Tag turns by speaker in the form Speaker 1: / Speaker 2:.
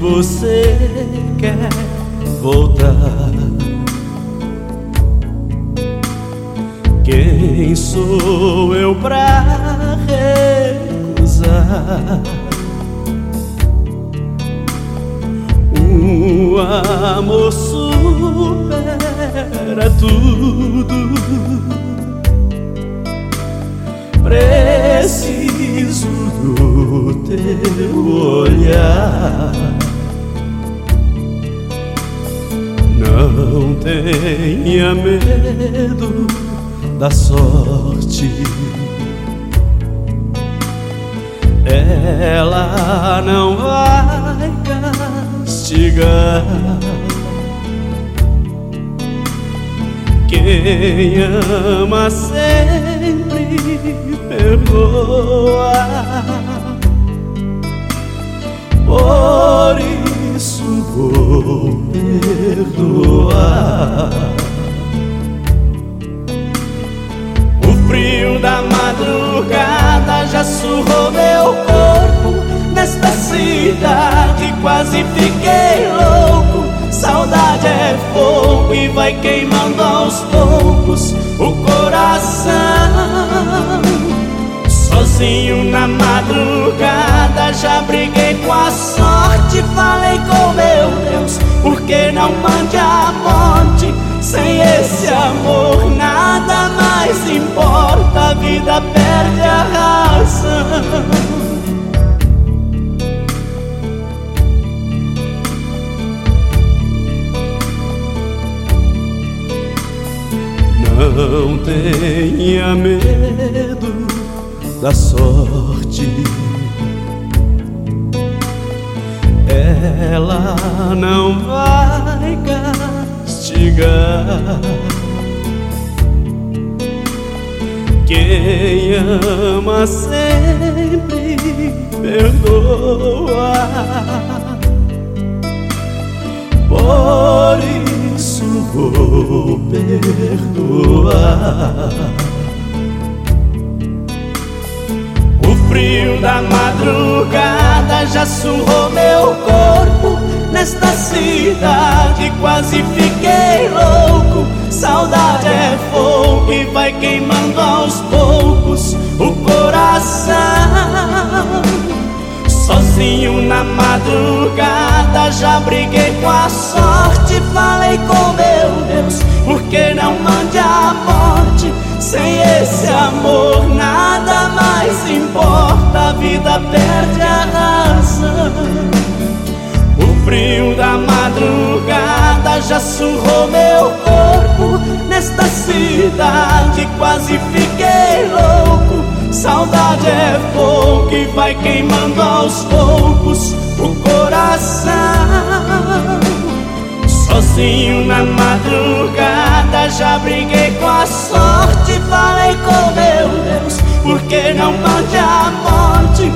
Speaker 1: você quer voltar. Quem sou eu pra recusar? Um amor supera tudo. Preciso do teu olhar. Não tenha medo da sorte. Ela não vai castigar. Quem ama sempre perdoa. Por isso vou perdoar.
Speaker 2: frio da madrugada já surrou fogo e vai queimando aos poucos o coração. Sozinho na madrugada já briguei com a sorte Falei com meu Deus, por que não mande a
Speaker 1: Não tenha medo da sorte. Ela não vai castigar. Quem ama sempre perdoa. Perdoar.
Speaker 2: frio da madrugada já surrou meu corpo Nesta cidade quase fiquei louco Saudade é fogo e vai queimando já briguei com a sorte Falei com meu Deus, por que não mande a morte. Sem esse amor nada mais importa A vida perde a razão. O frio da madrugada já surrou meu corpo. Nesta cidade quase fiquei louco. Saudade é fogo que vai queimando aos poucos o coração Sozinho na madrugada. Já briguei com a sorte Falei com meu Deus, por que não mande a morte